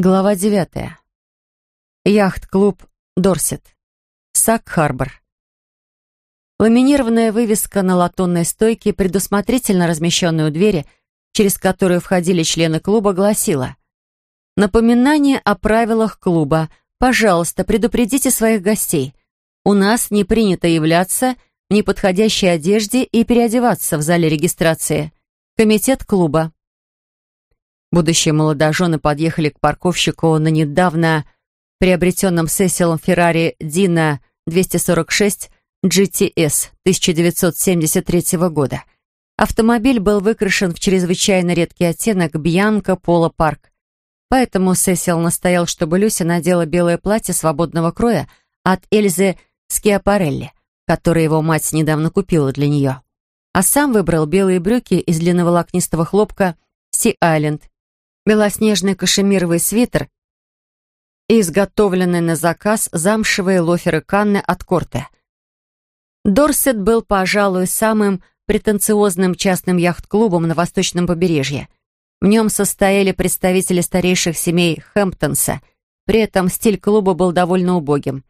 Глава девятая. Яхт-клуб «Дорсет». Сак-Харбор. Ламинированная вывеска на латунной стойке, предусмотрительно размещенной у двери, через которую входили члены клуба, гласила «Напоминание о правилах клуба. Пожалуйста, предупредите своих гостей. У нас не принято являться в неподходящей одежде и переодеваться в зале регистрации. Комитет клуба». Будущие молодожены подъехали к парковщику на недавно приобретенном Сесилом Феррари Дина 246 GTS 1973 года. Автомобиль был выкрашен в чрезвычайно редкий оттенок Бьянка Пола Парк. Поэтому Сесил настоял, чтобы Люся надела белое платье свободного кроя от Эльзы Скиапарелли, которое его мать недавно купила для нее. А сам выбрал белые брюки из длинноволокнистого хлопка Си-Айленд белоснежный кашемировый свитер и изготовленные на заказ замшевые лоферы Канны от Корте. Дорсет был, пожалуй, самым претенциозным частным яхт-клубом на восточном побережье. В нем состояли представители старейших семей Хэмптонса. При этом стиль клуба был довольно убогим,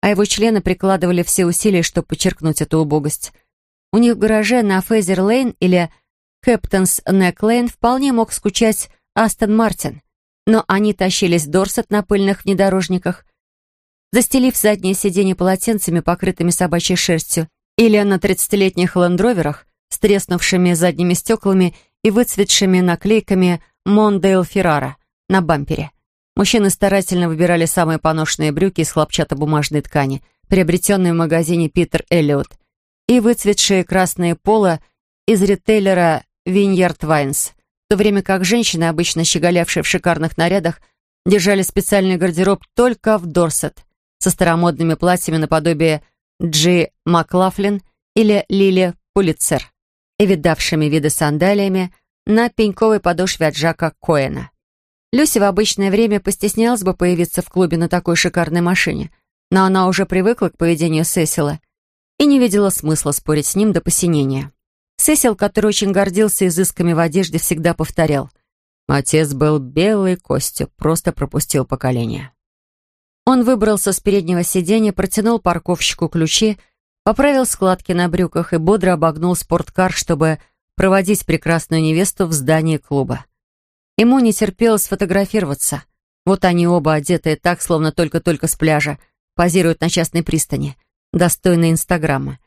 а его члены прикладывали все усилия, чтобы подчеркнуть эту убогость. У них в гараже на Фейзер-Лейн или Хэптонс Нек-Лейн вполне мог скучать Астон Мартин, но они тащились Дорсет на пыльных внедорожниках, застелив задние сиденья полотенцами, покрытыми собачьей шерстью, или на тридцатилетних лендроверах с треснувшими задними стеклами и выцветшими наклейками «Мондейл Феррара» на бампере. Мужчины старательно выбирали самые поношенные брюки из хлопчатобумажной ткани, приобретенные в магазине «Питер Эллиот», и выцветшие красные поло из ритейлера «Виньярд Вайнс», то время как женщины, обычно щеголявшие в шикарных нарядах, держали специальный гардероб только в Дорсет, со старомодными платьями наподобие Джи Маклафлин или Лили Пулитцер и видавшими виды сандалиями на пеньковой подошве от Жака Коэна. Люси в обычное время постеснялась бы появиться в клубе на такой шикарной машине, но она уже привыкла к поведению Сесила и не видела смысла спорить с ним до посинения. Сесил, который очень гордился изысками в одежде, всегда повторял. Отец был белой костью, просто пропустил поколение. Он выбрался с переднего сиденья, протянул парковщику ключи, поправил складки на брюках и бодро обогнул спорткар, чтобы проводить прекрасную невесту в здание клуба. Ему не терпелось сфотографироваться. Вот они оба одетые так, словно только-только с пляжа, позируют на частной пристани, достойной Инстаграма.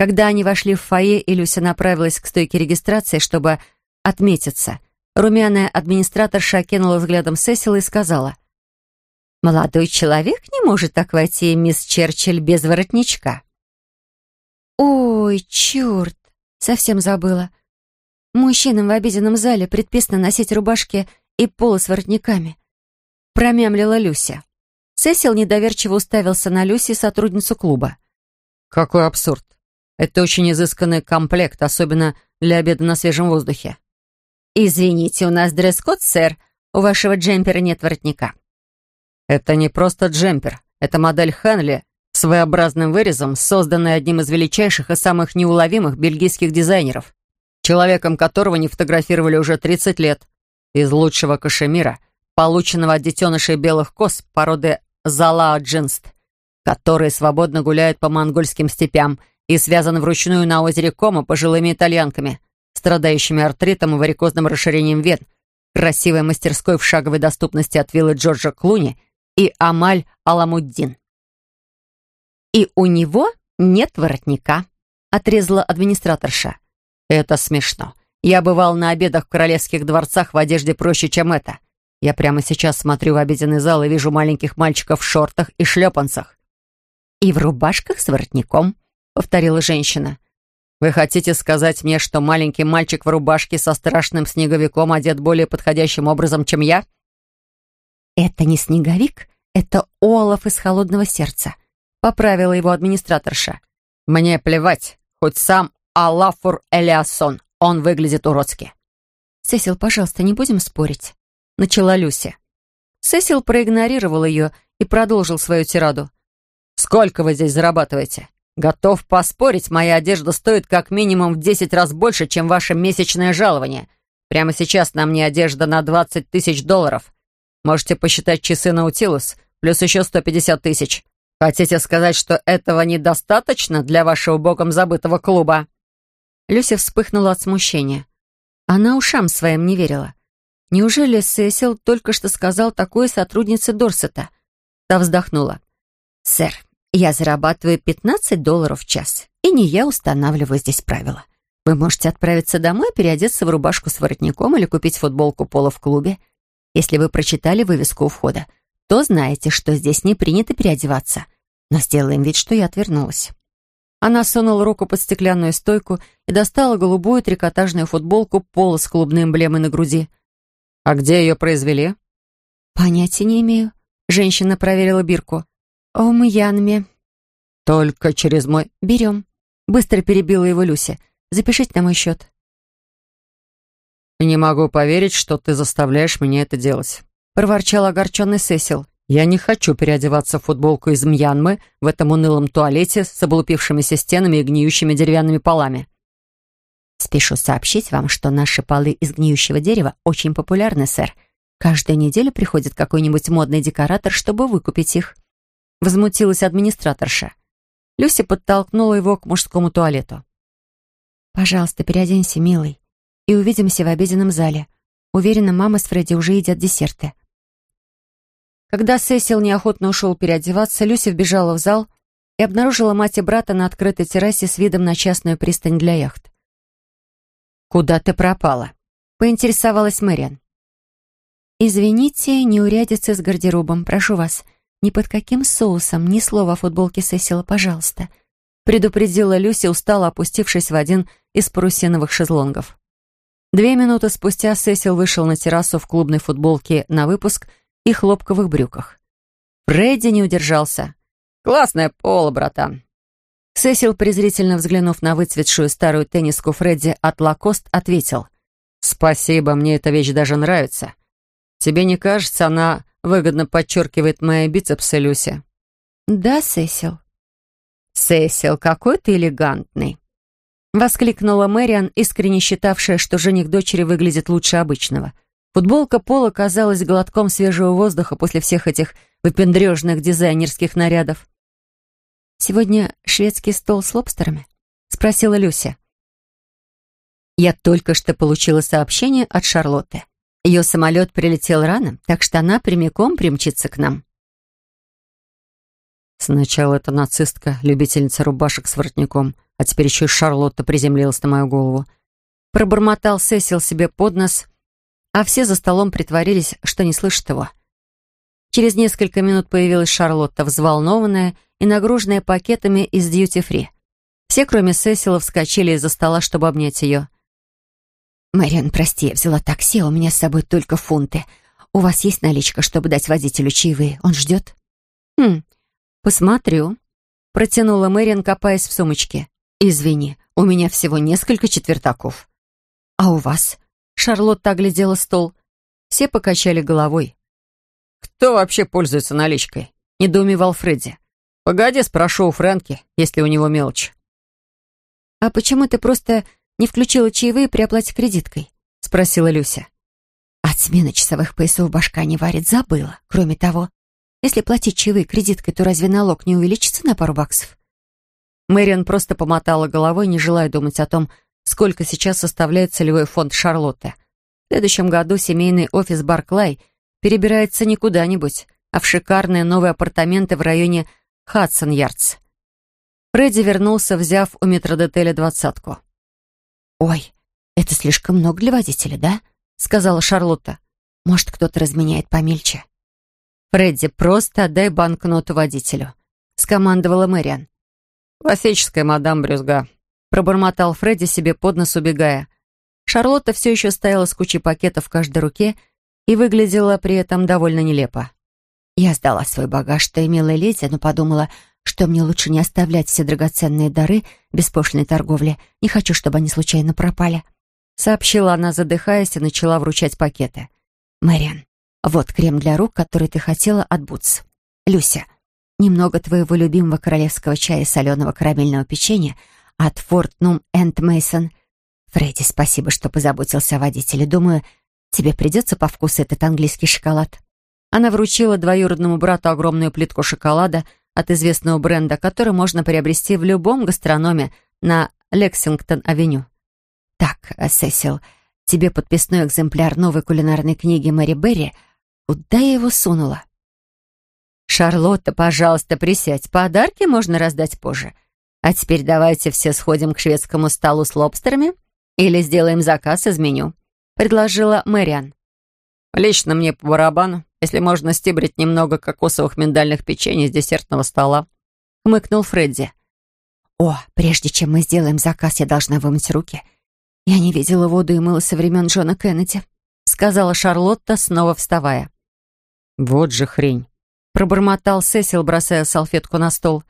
Когда они вошли в фойе, и Люся направилась к стойке регистрации, чтобы отметиться, румяная администраторша окинула взглядом Сесила и сказала, «Молодой человек не может так войти, мисс Черчилль, без воротничка». «Ой, черт, совсем забыла. Мужчинам в обеденном зале предписано носить рубашки и полы с воротниками», промямлила Люся. Сесил недоверчиво уставился на Люси, сотрудницу клуба. «Какой абсурд! Это очень изысканный комплект, особенно для обеда на свежем воздухе. «Извините, у нас дресс-код, сэр. У вашего джемпера нет воротника». Это не просто джемпер. Это модель Хенли с своеобразным вырезом, созданная одним из величайших и самых неуловимых бельгийских дизайнеров, человеком которого не фотографировали уже 30 лет, из лучшего кашемира, полученного от детенышей белых коз породы Залаа Джинст, которые свободно гуляют по монгольским степям и связан вручную на озере Кома пожилыми итальянками, страдающими артритом и варикозным расширением вен, красивой мастерской в шаговой доступности от виллы Джорджа Клуни и Амаль Аламуддин. «И у него нет воротника», — отрезала администраторша. «Это смешно. Я бывал на обедах в королевских дворцах в одежде проще, чем это. Я прямо сейчас смотрю в обеденный зал и вижу маленьких мальчиков в шортах и шлепанцах. И в рубашках с воротником», — повторила женщина. «Вы хотите сказать мне, что маленький мальчик в рубашке со страшным снеговиком одет более подходящим образом, чем я?» «Это не снеговик, это Олаф из холодного сердца», — поправила его администраторша. «Мне плевать, хоть сам Алафур Элиасон, он выглядит уродски». «Сесил, пожалуйста, не будем спорить», — начала Люся. Сесил проигнорировал ее и продолжил свою тираду. «Сколько вы здесь зарабатываете? Готов поспорить, моя одежда стоит как минимум в десять раз больше, чем ваше месячное жалование. Прямо сейчас на мне одежда на двадцать тысяч долларов. Можете посчитать часы Наутилус, плюс еще 150 тысяч. Хотите сказать, что этого недостаточно для вашего богом забытого клуба?» Люся вспыхнула от смущения. Она ушам своим не верила. Неужели Сесил только что сказал такое сотруднице Дорсета? Та вздохнула. «Сэр, я зарабатываю 15 долларов в час, и не я устанавливаю здесь правила. Вы можете отправиться домой, переодеться в рубашку с воротником или купить футболку пола в клубе. Если вы прочитали вывеску у входа, то знаете, что здесь не принято переодеваться. Но сделаем вид, что я отвернулась. Она сунула руку под стеклянную стойку и достала голубую трикотажную футболку пола с клубной эмблемой на груди. «А где ее произвели?» «Понятия не имею». Женщина проверила бирку. «О, Мьянме». «Только через мой...» «Берем». Быстро перебила его Люся. «Запишите на мой счет». «Не могу поверить, что ты заставляешь меня это делать», — проворчал огорченный Сесил. «Я не хочу переодеваться в футболку из Мьянмы в этом унылом туалете с облупившимися стенами и гниющими деревянными полами». «Спешу сообщить вам, что наши полы из гниющего дерева очень популярны, сэр. Каждую неделю приходит какой-нибудь модный декоратор, чтобы выкупить их». Возмутилась администраторша. Люся подтолкнула его к мужскому туалету. «Пожалуйста, переоденься, милый и увидимся в обеденном зале. Уверена, мама с Фредди уже едят десерты». Когда Сесил неохотно ушел переодеваться, Люся вбежала в зал и обнаружила мать и брата на открытой террасе с видом на частную пристань для яхт. «Куда ты пропала?» — поинтересовалась Мэриан. «Извините, неурядицы с гардеробом, прошу вас. Ни под каким соусом, ни слова о футболке Сесила, пожалуйста», — предупредила Люся, устало опустившись в один из парусиновых шезлонгов. Две минуты спустя Сесил вышел на террасу в клубной футболке на выпуск и хлопковых брюках. Фредди не удержался. «Классное поло, братан!» Сесил, презрительно взглянув на выцветшую старую тенниску Фредди от Лакост, ответил. «Спасибо, мне эта вещь даже нравится. Тебе не кажется, она выгодно подчеркивает мои бицепсы, Люся?» «Да, Сесил». «Сесил, какой ты элегантный!» Воскликнула Мэриан, искренне считавшая, что жених дочери выглядит лучше обычного. Футболка Пола казалась глотком свежего воздуха после всех этих выпендрежных дизайнерских нарядов. «Сегодня шведский стол с лобстерами?» — спросила Люся. Я только что получила сообщение от Шарлотты. Ее самолет прилетел рано, так что она прямиком примчится к нам. Сначала эта нацистка, любительница рубашек с воротником, а теперь еще и Шарлотта приземлилась на мою голову. Пробормотал Сесил себе под нос, а все за столом притворились, что не слышат его. Через несколько минут появилась Шарлотта, взволнованная и нагруженная пакетами из дьюти-фри. Все, кроме Сесила, вскочили из-за стола, чтобы обнять ее. «Мэриан, прости, я взяла такси, а у меня с собой только фунты. У вас есть наличка, чтобы дать водителю чаевые? Он ждет?» «Хм, посмотрю», — протянула Мэриан, копаясь в сумочке. «Извини, у меня всего несколько четвертаков». «А у вас?» — Шарлотта оглядела стол. Все покачали головой. «Кто вообще пользуется наличкой?» — недоумевал Фредди. «Погоди, спрошу у Фрэнки, есть ли у него мелочь». «А почему ты просто не включила чаевые при оплате кредиткой?» — спросила Люся. «От смены часовых поясов башка не варит, забыла. Кроме того, если платить чаевые кредиткой, то разве налог не увеличится на пару баксов?» Мэриан просто помотала головой, не желая думать о том, сколько сейчас составляет целевой фонд Шарлотты. В следующем году семейный офис Барклай перебирается не куда-нибудь, а в шикарные новые апартаменты в районе Хадсон-Ярдс. Фредди вернулся, взяв у метродотеля двадцатку. «Ой, это слишком много для водителя, да?» — сказала Шарлотта. «Может, кто-то разменяет помельче?» «Фредди, просто отдай банкноту водителю», — скомандовала Мэриан. «Классическая мадам Брюзга», — пробормотал Фредди себе под нос, убегая. Шарлотта все еще стояла с кучей пакетов в каждой руке и выглядела при этом довольно нелепо. Я сдала свой багаж той милой леди, но подумала, что мне лучше не оставлять все драгоценные дары беспошлиной торговли. Не хочу, чтобы они случайно пропали. Сообщила она, задыхаясь, и начала вручать пакеты. «Мэриан, вот крем для рук, который ты хотела от Бутс. Люся, немного твоего любимого королевского чая и соленого карамельного печенья от Фортнум энд Мейсон. Фредди, спасибо, что позаботился о водителе. Думаю, тебе придется по вкусу этот английский шоколад». Она вручила двоюродному брату огромную плитку шоколада от известного бренда, который можно приобрести в любом гастрономе на Лексингтон-авеню. «Так, Сесил, тебе подписной экземпляр новой кулинарной книги Мэри Берри. Куда я его сунула?» «Шарлотта, пожалуйста, присядь. Подарки можно раздать позже. А теперь давайте все сходим к шведскому столу с лобстерами или сделаем заказ из меню», — предложила Мэриан. «Лично мне по барабану, если можно стибрить немного кокосовых миндальных печений с десертного стола», — хмыкнул Фредди. «О, прежде чем мы сделаем заказ, я должна вымыть руки. Я не видела воду и мыла со времен Джона Кеннеди», — сказала Шарлотта, снова вставая. «Вот же хрень», — пробормотал Сесил, бросая салфетку на стол.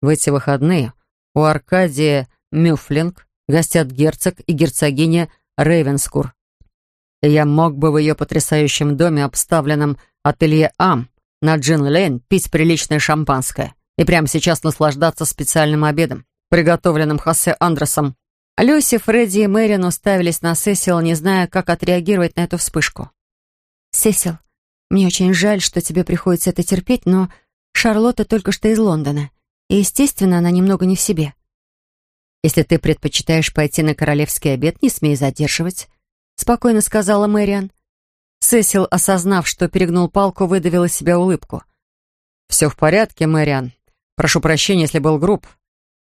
«В эти выходные у Аркадия Мюфлинг гостят герцог и герцогиня Рейвенскур. Я мог бы в ее потрясающем доме, обставленном ателье «Ам» на Джин-Лейн, пить приличное шампанское и прямо сейчас наслаждаться специальным обедом, приготовленным Хосе Андресом. Люси, Фредди и Мэрин уставились на Сесил, не зная, как отреагировать на эту вспышку. «Сесил, мне очень жаль, что тебе приходится это терпеть, но Шарлотта только что из Лондона и, естественно, она немного не в себе. «Если ты предпочитаешь пойти на королевский обед, не смей задерживать», — спокойно сказала Мэриан. Сесил, осознав, что перегнул палку, выдавил из себя улыбку. «Все в порядке, Мэриан. Прошу прощения, если был груб.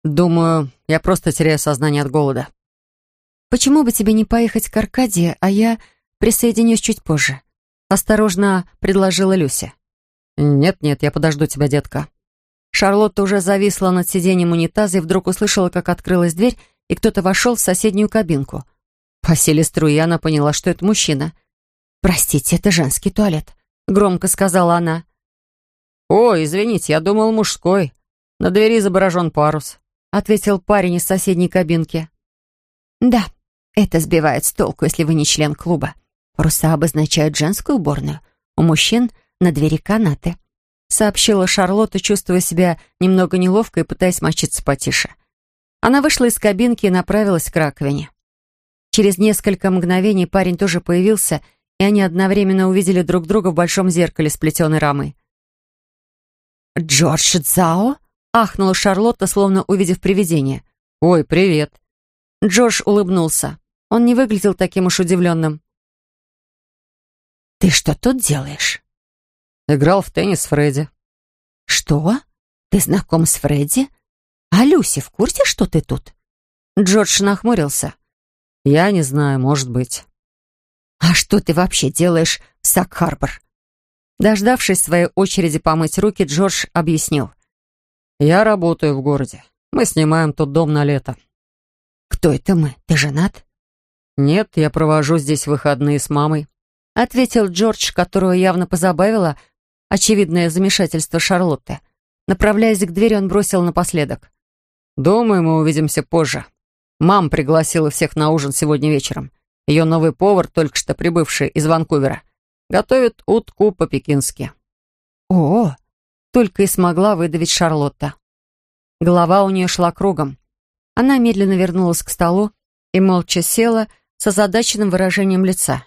Думаю, я просто теряю сознание от голода». «Почему бы тебе не поехать к Аркадии, а я присоединюсь чуть позже?» Осторожно предложила Люся. «Нет-нет, я подожду тебя, детка», Шарлотта уже зависла над сиденьем унитаза и вдруг услышала, как открылась дверь, и кто-то вошел в соседнюю кабинку. По силе струи она поняла, что это мужчина. «Простите, это женский туалет», — громко сказала она. «О, извините, я думал, мужской. На двери изображен парус», — ответил парень из соседней кабинки. «Да, это сбивает с толку, если вы не член клуба. Паруса обозначают женскую уборную. У мужчин на двери канаты», сообщила Шарлотта, чувствуя себя немного неловко и пытаясь мочиться потише. Она вышла из кабинки и направилась к раковине. Через несколько мгновений парень тоже появился, и они одновременно увидели друг друга в большом зеркале с плетеной рамой. «Джордж Цао?» — ахнула Шарлотта, словно увидев привидение. «Ой, привет!» Джордж улыбнулся. Он не выглядел таким уж удивленным. «Ты что тут делаешь?» Играл в теннис с Фредди. Что? Ты знаком с Фредди? А Люси в курсе, что ты тут? Джордж нахмурился. Я не знаю, может быть. А что ты вообще делаешь в Сак-Харбор? Дождавшись своей очереди помыть руки, Джордж объяснил. Я работаю в городе. Мы снимаем тут дом на лето. Кто это мы? Ты женат? Нет, я провожу здесь выходные с мамой. Ответил Джордж, которого явно позабавило очевидное замешательство Шарлотты. Направляясь к двери, он бросил напоследок. «Думаю, мы увидимся позже. Мам пригласила всех на ужин сегодня вечером. Ее новый повар, только что прибывший из Ванкувера, готовит утку по-пекински». «О!» — только и смогла выдавить Шарлотта. Голова у нее шла кругом. Она медленно вернулась к столу и молча села с озадаченным выражением лица.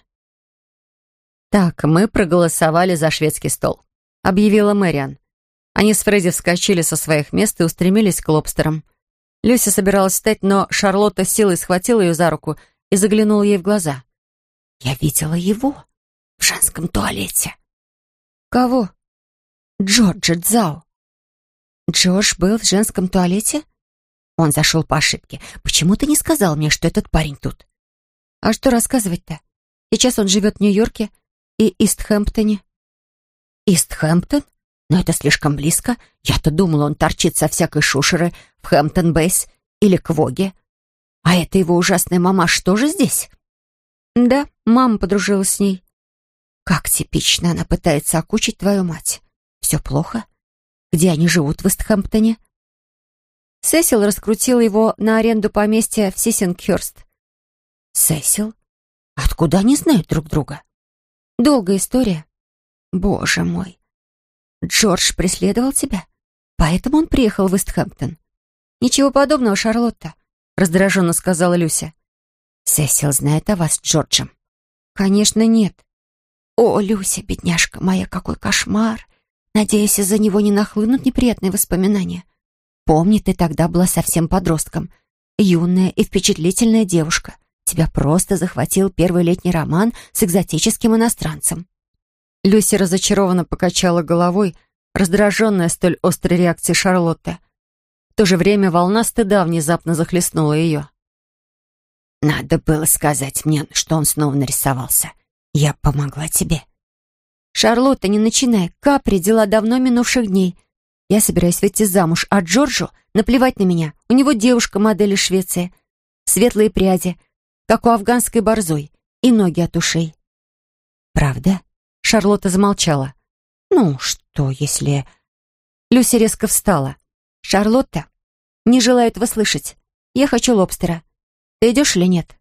«Так, мы проголосовали за шведский стол объявила Мэриан. Они с Фредди вскочили со своих мест и устремились к лобстерам. Люся собиралась встать, но Шарлотта силой схватила ее за руку и заглянула ей в глаза. «Я видела его в женском туалете». «Кого?» «Джорджа Дзао». «Джордж был в женском туалете?» Он зашел по ошибке. «Почему ты не сказал мне, что этот парень тут?» «А что рассказывать-то? Сейчас он живет в Нью-Йорке и Истхэмптоне». «Истхэмптон? Но это слишком близко. Я-то думала, он торчит со всякой шушеры в Хэмптон-Бейс или Квоге. А это его ужасная мамаш тоже здесь?» «Да, мама подружилась с ней». «Как типично она пытается окучить твою мать. Все плохо? Где они живут в Истхэмптоне?» Сесил раскрутил его на аренду поместья в Сисингхёрст. «Сесил? Откуда они знают друг друга?» «Долгая история. Боже мой! Джордж преследовал тебя? Поэтому он приехал в Истхэмптон? Ничего подобного, Шарлотта, раздраженно сказала Люся. Сесил знает о вас с Джорджем. Конечно, нет. «О, Люся, бедняжка моя, какой кошмар! Надеюсь, из-за него не нахлынут неприятные воспоминания. Помни, ты тогда была совсем подростком. Юная и впечатлительная девушка. Тебя просто захватил первый летний роман с экзотическим иностранцем». Люся разочарованно покачала головой, раздраженная столь острой реакцией Шарлотты. В то же время волна стыда внезапно захлестнула ее. «Надо было сказать мне, что он снова нарисовался. Я помогла тебе». «Шарлотта, не начинай. Капри — дела давно минувших дней. Я собираюсь выйти замуж, а Джорджу наплевать на меня. У него девушка модели Швеции. Светлые пряди, как у афганской борзой, и ноги от ушей». «Правда?» Шарлотта замолчала. «Ну, что, если...» Люся резко встала. «Шарлотта, не желаю этого слышать. Я хочу лобстера. Ты идешь или нет?»